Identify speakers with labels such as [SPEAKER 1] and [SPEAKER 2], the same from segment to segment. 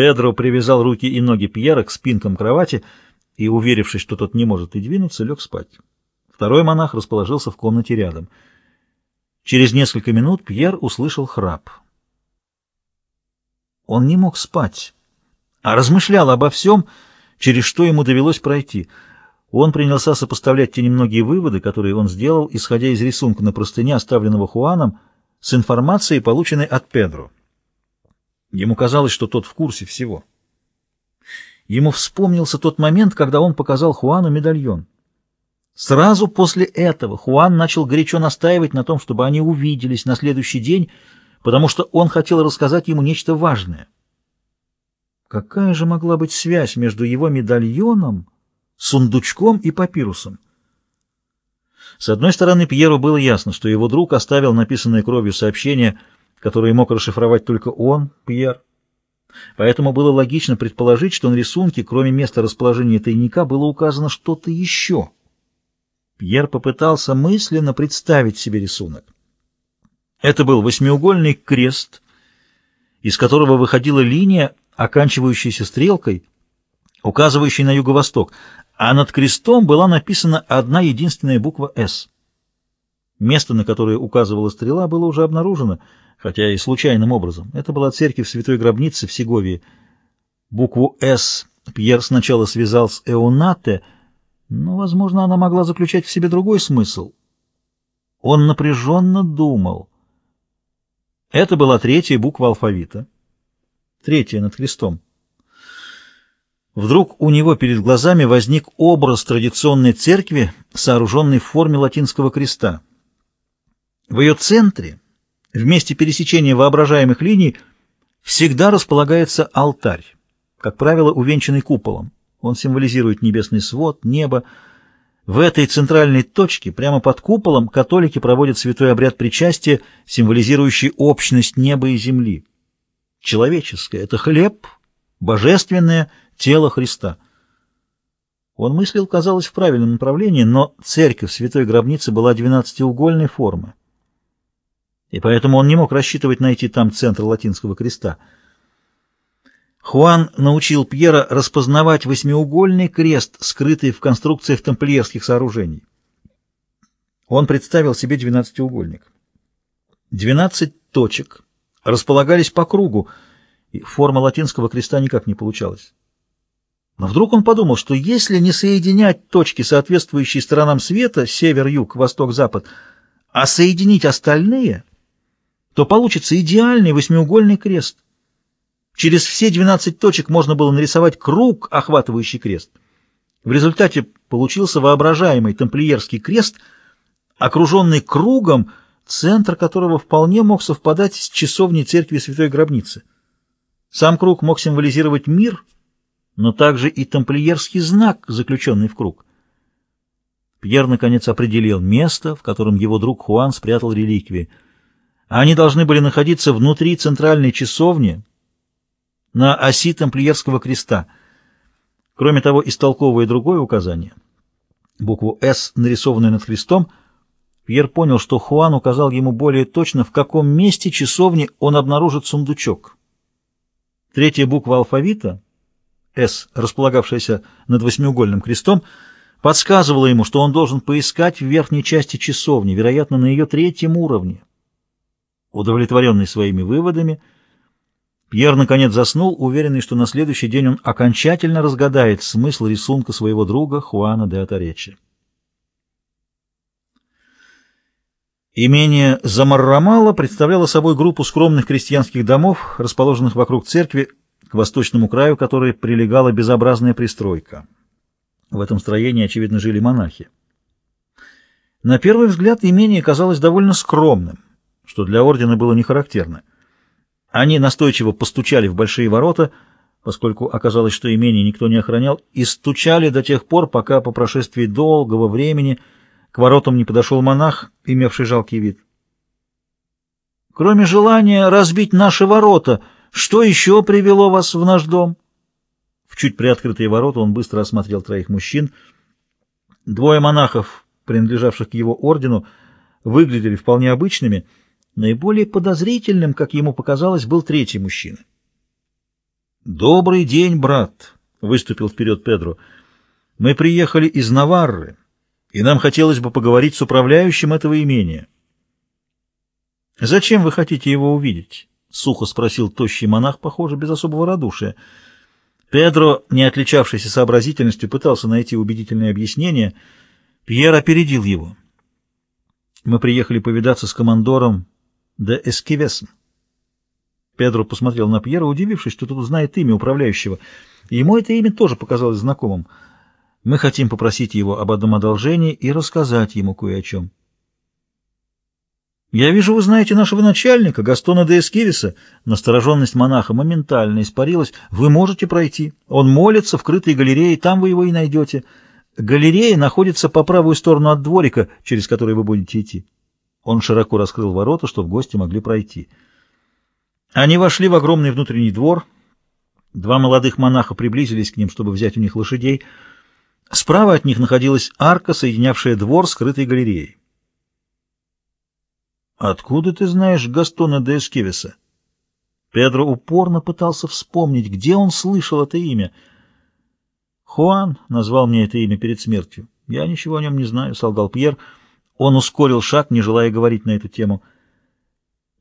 [SPEAKER 1] Педро привязал руки и ноги Пьера к спинкам кровати и, уверившись, что тот не может и двинуться, лег спать. Второй монах расположился в комнате рядом. Через несколько минут Пьер услышал храп. Он не мог спать, а размышлял обо всем, через что ему довелось пройти. Он принялся сопоставлять те немногие выводы, которые он сделал, исходя из рисунка на простыне, оставленного Хуаном, с информацией, полученной от Педро. Ему казалось, что тот в курсе всего. Ему вспомнился тот момент, когда он показал Хуану медальон. Сразу после этого Хуан начал горячо настаивать на том, чтобы они увиделись на следующий день, потому что он хотел рассказать ему нечто важное. Какая же могла быть связь между его медальоном, сундучком и папирусом? С одной стороны, Пьеру было ясно, что его друг оставил написанное кровью сообщение — которые мог расшифровать только он, Пьер. Поэтому было логично предположить, что на рисунке, кроме места расположения тайника, было указано что-то еще. Пьер попытался мысленно представить себе рисунок. Это был восьмиугольный крест, из которого выходила линия, оканчивающаяся стрелкой, указывающей на юго-восток, а над крестом была написана одна единственная буква «С». Место, на которое указывала стрела, было уже обнаружено — хотя и случайным образом. Это была церковь Святой Гробницы в Сеговии. Букву «С» Пьер сначала связал с «Эонате», но, возможно, она могла заключать в себе другой смысл. Он напряженно думал. Это была третья буква алфавита. Третья над крестом. Вдруг у него перед глазами возник образ традиционной церкви, сооруженной в форме латинского креста. В ее центре в месте пересечения воображаемых линий всегда располагается алтарь, как правило, увенчанный куполом. Он символизирует небесный свод, небо. В этой центральной точке, прямо под куполом, католики проводят святой обряд причастия, символизирующий общность неба и земли. Человеческое — это хлеб, божественное — тело Христа. Он мыслил, казалось, в правильном направлении, но церковь Святой Гробницы была двенадцатиугольной формы и поэтому он не мог рассчитывать найти там центр латинского креста. Хуан научил Пьера распознавать восьмиугольный крест, скрытый в конструкциях тамплиерских сооружений. Он представил себе двенадцатиугольник. Двенадцать точек располагались по кругу, и форма латинского креста никак не получалась. Но вдруг он подумал, что если не соединять точки, соответствующие сторонам света, север, юг, восток, запад, а соединить остальные, то получится идеальный восьмиугольный крест. Через все 12 точек можно было нарисовать круг, охватывающий крест. В результате получился воображаемый тамплиерский крест, окруженный кругом, центр которого вполне мог совпадать с часовней церкви Святой Гробницы. Сам круг мог символизировать мир, но также и тамплиерский знак, заключенный в круг. Пьер, наконец, определил место, в котором его друг Хуан спрятал реликвии — они должны были находиться внутри центральной часовни на оси Тамплиерского креста. Кроме того, истолковывая другое указание, букву «С», нарисованную над крестом, Пьер понял, что Хуан указал ему более точно, в каком месте часовни он обнаружит сундучок. Третья буква алфавита, «С», располагавшаяся над восьмиугольным крестом, подсказывала ему, что он должен поискать в верхней части часовни, вероятно, на ее третьем уровне. Удовлетворенный своими выводами, Пьер наконец заснул, уверенный, что на следующий день он окончательно разгадает смысл рисунка своего друга Хуана де Атаречи. Имение Замаррамала представляло собой группу скромных крестьянских домов, расположенных вокруг церкви, к восточному краю которой прилегала безобразная пристройка. В этом строении, очевидно, жили монахи. На первый взгляд имение казалось довольно скромным что для ордена было не характерно. Они настойчиво постучали в большие ворота, поскольку оказалось, что имение никто не охранял, и стучали до тех пор, пока по прошествии долгого времени к воротам не подошел монах, имевший жалкий вид. «Кроме желания разбить наши ворота, что еще привело вас в наш дом?» В чуть приоткрытые ворота он быстро осмотрел троих мужчин. Двое монахов, принадлежавших к его ордену, выглядели вполне обычными — Наиболее подозрительным, как ему показалось, был третий мужчина. «Добрый день, брат!» — выступил вперед Педро. «Мы приехали из Наварры, и нам хотелось бы поговорить с управляющим этого имения». «Зачем вы хотите его увидеть?» — сухо спросил тощий монах, похоже, без особого радушия. Педро, не отличавшийся сообразительностью, пытался найти убедительное объяснение. Пьер опередил его. «Мы приехали повидаться с командором де Эскивесом». Педро посмотрел на Пьера, удивившись, что тот знает имя управляющего. Ему это имя тоже показалось знакомым. Мы хотим попросить его об одном одолжении и рассказать ему кое о чем. «Я вижу, вы знаете нашего начальника, Гастона де Эскивиса». Настороженность монаха моментально испарилась. «Вы можете пройти. Он молится в крытой галерее, там вы его и найдете. Галерея находится по правую сторону от дворика, через который вы будете идти». Он широко раскрыл ворота, чтобы гости могли пройти. Они вошли в огромный внутренний двор. Два молодых монаха приблизились к ним, чтобы взять у них лошадей. Справа от них находилась арка, соединявшая двор с крытой галереей. «Откуда ты знаешь Гастона де Эскевиса?» Педро упорно пытался вспомнить, где он слышал это имя. «Хуан назвал мне это имя перед смертью. Я ничего о нем не знаю», — солгал Пьер. Он ускорил шаг, не желая говорить на эту тему.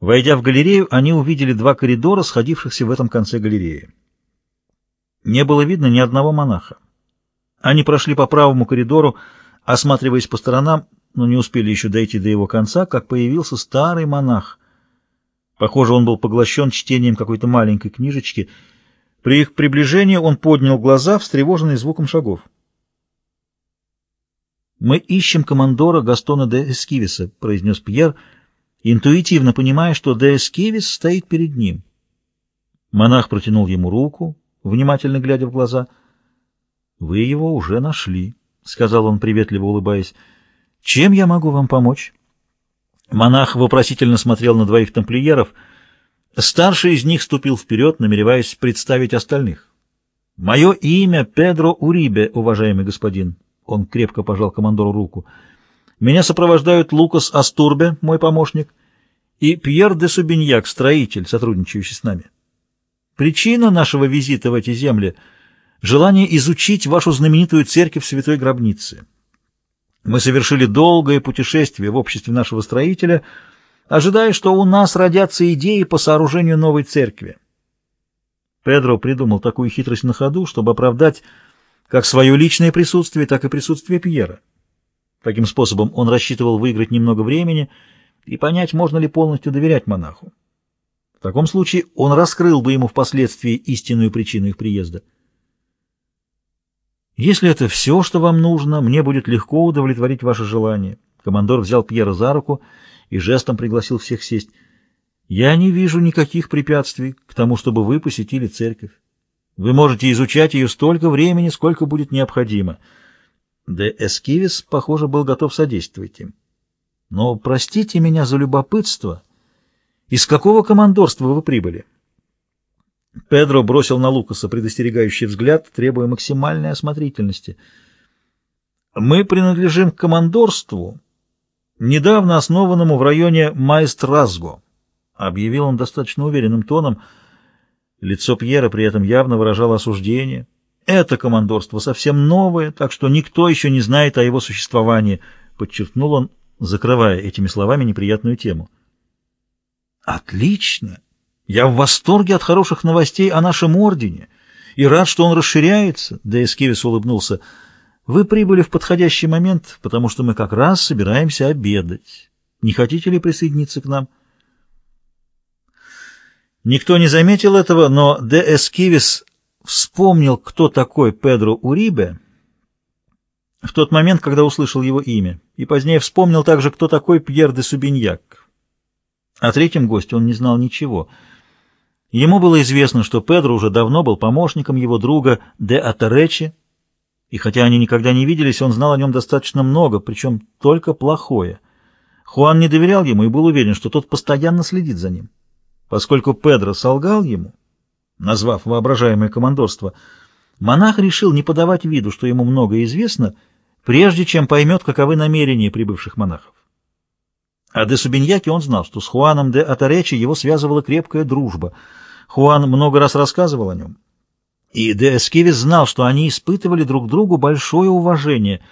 [SPEAKER 1] Войдя в галерею, они увидели два коридора, сходившихся в этом конце галереи. Не было видно ни одного монаха. Они прошли по правому коридору, осматриваясь по сторонам, но не успели еще дойти до его конца, как появился старый монах. Похоже, он был поглощен чтением какой-то маленькой книжечки. При их приближении он поднял глаза, встревоженный звуком шагов. «Мы ищем командора Гастона де Эскивиса», — произнес Пьер, — интуитивно понимая, что Деэскивис стоит перед ним. Монах протянул ему руку, внимательно глядя в глаза. — Вы его уже нашли, — сказал он, приветливо улыбаясь. — Чем я могу вам помочь? Монах вопросительно смотрел на двоих тамплиеров. Старший из них ступил вперед, намереваясь представить остальных. — Мое имя Педро Урибе, уважаемый господин. Он крепко пожал командору руку. — меня сопровождают Лукас Астурбе, мой помощник, и Пьер де Субиньяк, строитель, сотрудничающий с нами. Причина нашего визита в эти земли — желание изучить вашу знаменитую церковь Святой Гробницы. Мы совершили долгое путешествие в обществе нашего строителя, ожидая, что у нас родятся идеи по сооружению новой церкви. Педро придумал такую хитрость на ходу, чтобы оправдать как свое личное присутствие, так и присутствие Пьера. Таким способом он рассчитывал выиграть немного времени и понять, можно ли полностью доверять монаху. В таком случае он раскрыл бы ему впоследствии истинную причину их приезда. «Если это все, что вам нужно, мне будет легко удовлетворить ваше желание». Командор взял Пьера за руку и жестом пригласил всех сесть. «Я не вижу никаких препятствий к тому, чтобы вы посетили церковь. Вы можете изучать ее столько времени, сколько будет необходимо». Де Эскивис, похоже, был готов содействовать им. Но простите меня за любопытство. Из какого командорства вы прибыли? Педро бросил на Лукаса предостерегающий взгляд, требуя максимальной осмотрительности. Мы принадлежим к командорству, недавно основанному в районе Майстразго, объявил он достаточно уверенным тоном. Лицо Пьера при этом явно выражало осуждение. Это командорство совсем новое, так что никто еще не знает о его существовании, подчеркнул он, закрывая этими словами неприятную тему. Отлично! Я в восторге от хороших новостей о нашем ордене и рад, что он расширяется, да Эскивис улыбнулся. Вы прибыли в подходящий момент, потому что мы как раз собираемся обедать. Не хотите ли присоединиться к нам? Никто не заметил этого, но Де Эскивис вспомнил, кто такой Педро Урибе в тот момент, когда услышал его имя, и позднее вспомнил также, кто такой Пьер де Субиньяк. О третьем госте он не знал ничего. Ему было известно, что Педро уже давно был помощником его друга де Атаречи, и хотя они никогда не виделись, он знал о нем достаточно много, причем только плохое. Хуан не доверял ему и был уверен, что тот постоянно следит за ним. Поскольку Педро солгал ему, назвав воображаемое командорство, монах решил не подавать виду, что ему многое известно, прежде чем поймет, каковы намерения прибывших монахов. А де Субиньяке он знал, что с Хуаном де Атаречи его связывала крепкая дружба. Хуан много раз рассказывал о нем. И Де Эскивис знал, что они испытывали друг другу большое уважение —